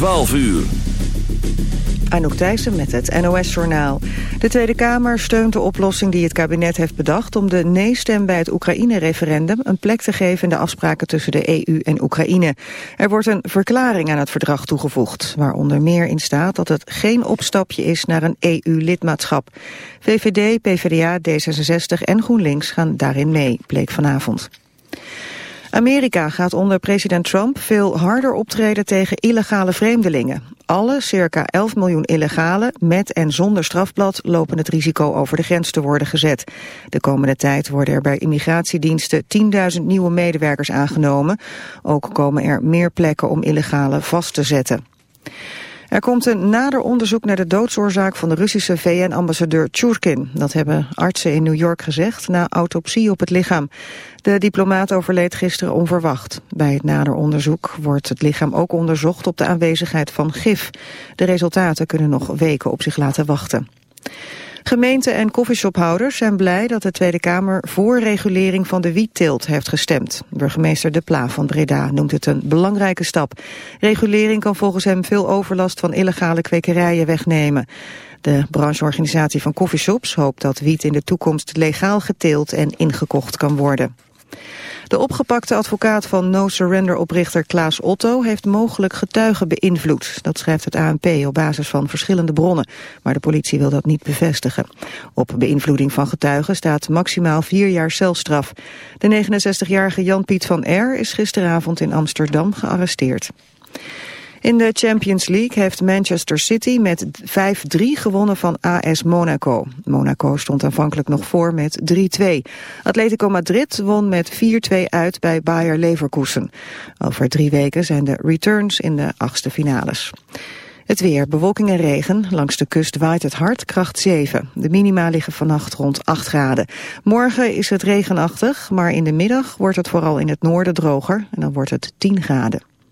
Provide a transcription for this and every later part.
12 uur. Anouk Thijssen met het NOS-journaal. De Tweede Kamer steunt de oplossing die het kabinet heeft bedacht... om de nee-stem bij het Oekraïne-referendum een plek te geven... in de afspraken tussen de EU en Oekraïne. Er wordt een verklaring aan het verdrag toegevoegd... waaronder meer in staat dat het geen opstapje is naar een EU-lidmaatschap. VVD, PvdA, D66 en GroenLinks gaan daarin mee, bleek vanavond. Amerika gaat onder president Trump veel harder optreden tegen illegale vreemdelingen. Alle circa 11 miljoen illegalen met en zonder strafblad lopen het risico over de grens te worden gezet. De komende tijd worden er bij immigratiediensten 10.000 nieuwe medewerkers aangenomen. Ook komen er meer plekken om illegalen vast te zetten. Er komt een nader onderzoek naar de doodsoorzaak van de Russische VN-ambassadeur Tjurkin. Dat hebben artsen in New York gezegd na autopsie op het lichaam. De diplomaat overleed gisteren onverwacht. Bij het nader onderzoek wordt het lichaam ook onderzocht op de aanwezigheid van gif. De resultaten kunnen nog weken op zich laten wachten. Gemeenten en koffieshophouders zijn blij dat de Tweede Kamer voor regulering van de wietteelt heeft gestemd. Burgemeester De Pla van Breda noemt het een belangrijke stap. Regulering kan volgens hem veel overlast van illegale kwekerijen wegnemen. De brancheorganisatie van koffieshops hoopt dat wiet in de toekomst legaal geteeld en ingekocht kan worden. De opgepakte advocaat van No Surrender-oprichter Klaas Otto heeft mogelijk getuigen beïnvloed. Dat schrijft het ANP op basis van verschillende bronnen, maar de politie wil dat niet bevestigen. Op beïnvloeding van getuigen staat maximaal vier jaar celstraf. De 69-jarige Jan-Piet van R. is gisteravond in Amsterdam gearresteerd. In de Champions League heeft Manchester City met 5-3 gewonnen van AS Monaco. Monaco stond aanvankelijk nog voor met 3-2. Atletico Madrid won met 4-2 uit bij Bayer Leverkusen. Over drie weken zijn de returns in de achtste finales. Het weer, bewolking en regen. Langs de kust waait het hard, kracht 7. De minima liggen vannacht rond 8 graden. Morgen is het regenachtig, maar in de middag wordt het vooral in het noorden droger. En dan wordt het 10 graden.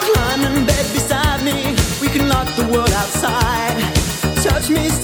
Climb in bed beside me, we can lock the world outside. Touch me.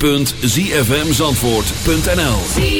www.zfmzandvoort.nl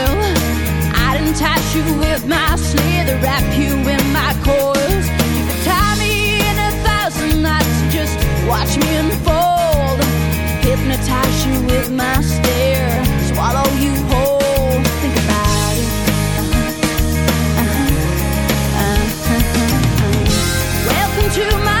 you with my slither, wrap you in my coils. Tie me in a thousand knots, just watch me unfold. Hypnotize you with my stare, swallow you whole. Think about it. Uh-huh. Uh-huh. Uh-huh. Welcome to my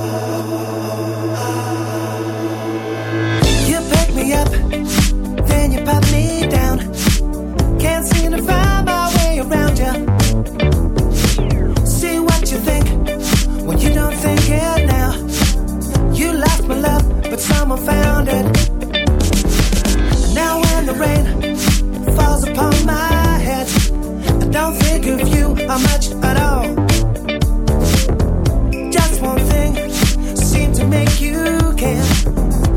think of you are much at all. Just one thing seemed to make you care.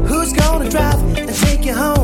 Who's gonna drive and take you home?